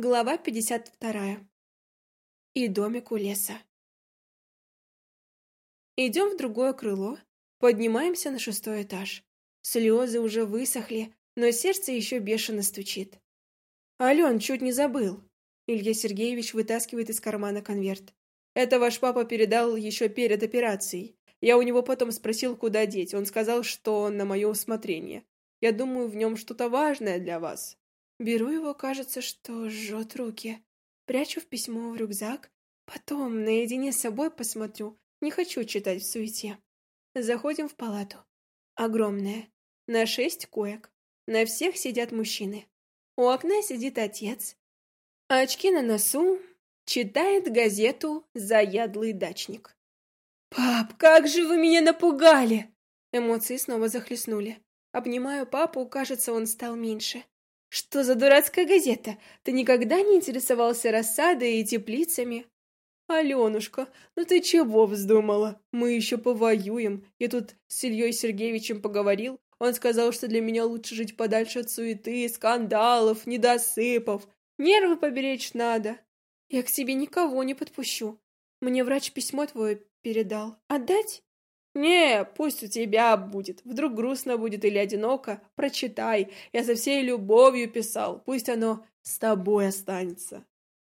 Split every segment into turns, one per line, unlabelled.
Глава 52. И домик у леса. Идем в другое крыло, поднимаемся на шестой этаж. Слезы уже высохли, но сердце еще бешено стучит. Ален, чуть не забыл. Илья Сергеевич вытаскивает из кармана конверт. Это ваш папа передал еще перед операцией. Я у него потом спросил, куда деть. Он сказал, что на мое усмотрение. Я думаю, в нем что-то важное для вас. Беру его, кажется, что жжет руки. Прячу в письмо в рюкзак. Потом наедине с собой посмотрю. Не хочу читать в суете. Заходим в палату. Огромная. На шесть коек. На всех сидят мужчины. У окна сидит отец. Очки на носу. Читает газету «Заядлый дачник». «Пап, как же вы меня напугали!» Эмоции снова захлестнули. Обнимаю папу, кажется, он стал меньше. «Что за дурацкая газета? Ты никогда не интересовался рассадой и теплицами?» «Аленушка, ну ты чего вздумала? Мы еще повоюем. Я тут с Ильей Сергеевичем поговорил. Он сказал, что для меня лучше жить подальше от суеты, скандалов, недосыпов. Нервы поберечь надо. Я к себе никого не подпущу. Мне врач письмо твое передал. Отдать?» «Не, пусть у тебя будет. Вдруг грустно будет или одиноко. Прочитай. Я со всей любовью писал. Пусть оно с тобой останется».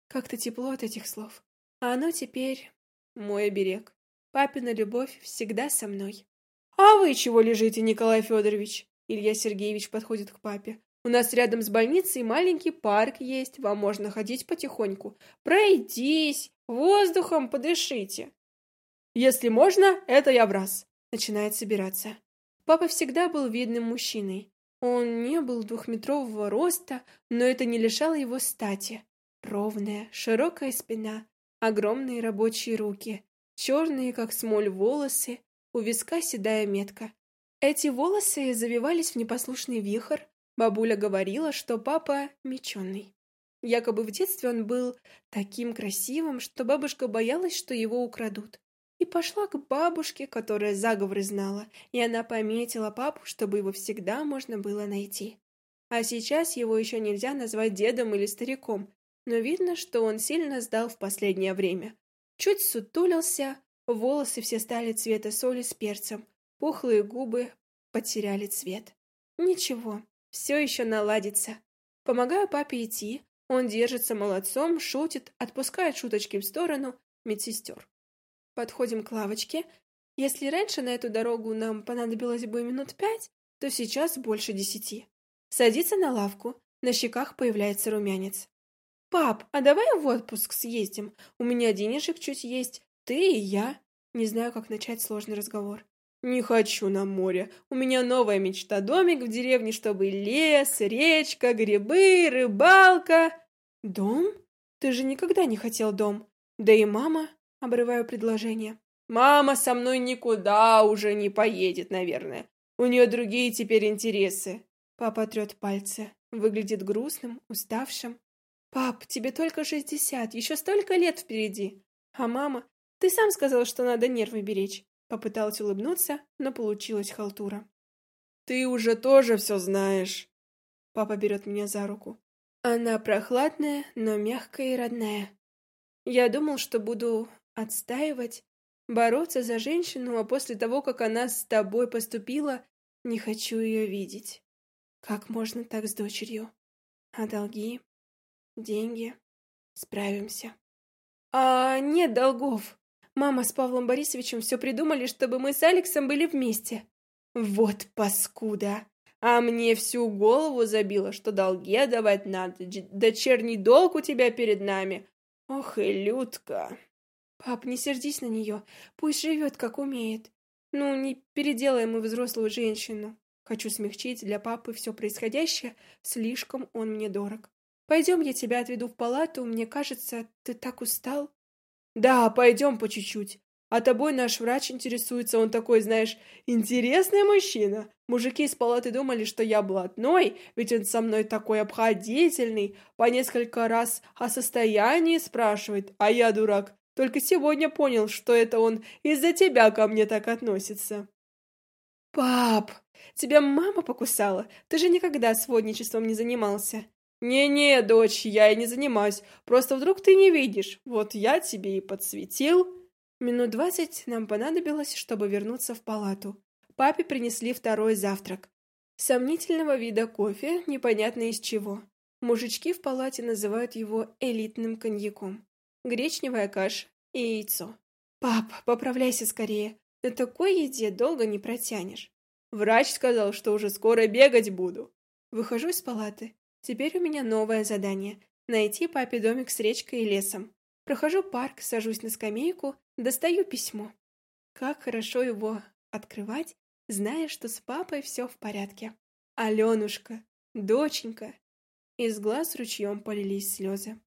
Как-то тепло от этих слов. А оно теперь мой оберег. Папина любовь всегда со мной. «А вы чего лежите, Николай Федорович?» Илья Сергеевич подходит к папе. «У нас рядом с больницей маленький парк есть. Вам можно ходить потихоньку. Пройдись, воздухом подышите». Если можно, это я в раз. Начинает собираться. Папа всегда был видным мужчиной. Он не был двухметрового роста, но это не лишало его стати. Ровная, широкая спина, огромные рабочие руки, черные, как смоль, волосы, у виска седая метка. Эти волосы завивались в непослушный вихрь. Бабуля говорила, что папа меченый. Якобы в детстве он был таким красивым, что бабушка боялась, что его украдут и пошла к бабушке, которая заговоры знала, и она пометила папу, чтобы его всегда можно было найти. А сейчас его еще нельзя назвать дедом или стариком, но видно, что он сильно сдал в последнее время. Чуть сутулился, волосы все стали цвета соли с перцем, пухлые губы потеряли цвет. Ничего, все еще наладится. Помогаю папе идти, он держится молодцом, шутит, отпускает шуточки в сторону медсестер. Подходим к лавочке. Если раньше на эту дорогу нам понадобилось бы минут пять, то сейчас больше десяти. Садится на лавку, на щеках появляется румянец. «Пап, а давай в отпуск съездим? У меня денежек чуть есть, ты и я». Не знаю, как начать сложный разговор. «Не хочу на море. У меня новая мечта. Домик в деревне, чтобы лес, речка, грибы, рыбалка». «Дом? Ты же никогда не хотел дом. Да и мама...» Обрываю предложение. «Мама со мной никуда уже не поедет, наверное. У нее другие теперь интересы». Папа трет пальцы. Выглядит грустным, уставшим. «Пап, тебе только шестьдесят, еще столько лет впереди. А мама, ты сам сказал, что надо нервы беречь». Попыталась улыбнуться, но получилась халтура. «Ты уже тоже все знаешь». Папа берет меня за руку. Она прохладная, но мягкая и родная. Я думал, что буду Отстаивать, бороться за женщину, а после того, как она с тобой поступила, не хочу ее видеть. Как можно так с дочерью? А долги? Деньги? Справимся. А нет долгов. Мама с Павлом Борисовичем все придумали, чтобы мы с Алексом были вместе. Вот паскуда! А мне всю голову забило, что долги отдавать надо. Дочерний долг у тебя перед нами. Ох и Людка! «Пап, не сердись на нее. Пусть живет, как умеет. Ну, не переделаем мы взрослую женщину. Хочу смягчить для папы все происходящее. Слишком он мне дорог. Пойдем, я тебя отведу в палату. Мне кажется, ты так устал». «Да, пойдем по чуть-чуть. А тобой наш врач интересуется. Он такой, знаешь, интересный мужчина. Мужики из палаты думали, что я блатной, ведь он со мной такой обходительный. По несколько раз о состоянии спрашивает, а я дурак. Только сегодня понял, что это он из-за тебя ко мне так относится. Пап, тебя мама покусала? Ты же никогда сводничеством не занимался. «Не-не, дочь, я и не занимаюсь. Просто вдруг ты не видишь. Вот я тебе и подсветил». Минут двадцать нам понадобилось, чтобы вернуться в палату. Папе принесли второй завтрак. Сомнительного вида кофе, непонятно из чего. Мужички в палате называют его элитным коньяком. Гречневая каша и яйцо. «Пап, поправляйся скорее. На такой еде долго не протянешь». Врач сказал, что уже скоро бегать буду. Выхожу из палаты. Теперь у меня новое задание — найти папе домик с речкой и лесом. Прохожу парк, сажусь на скамейку, достаю письмо. Как хорошо его открывать, зная, что с папой все в порядке. Аленушка, доченька. Из глаз ручьем полились слезы.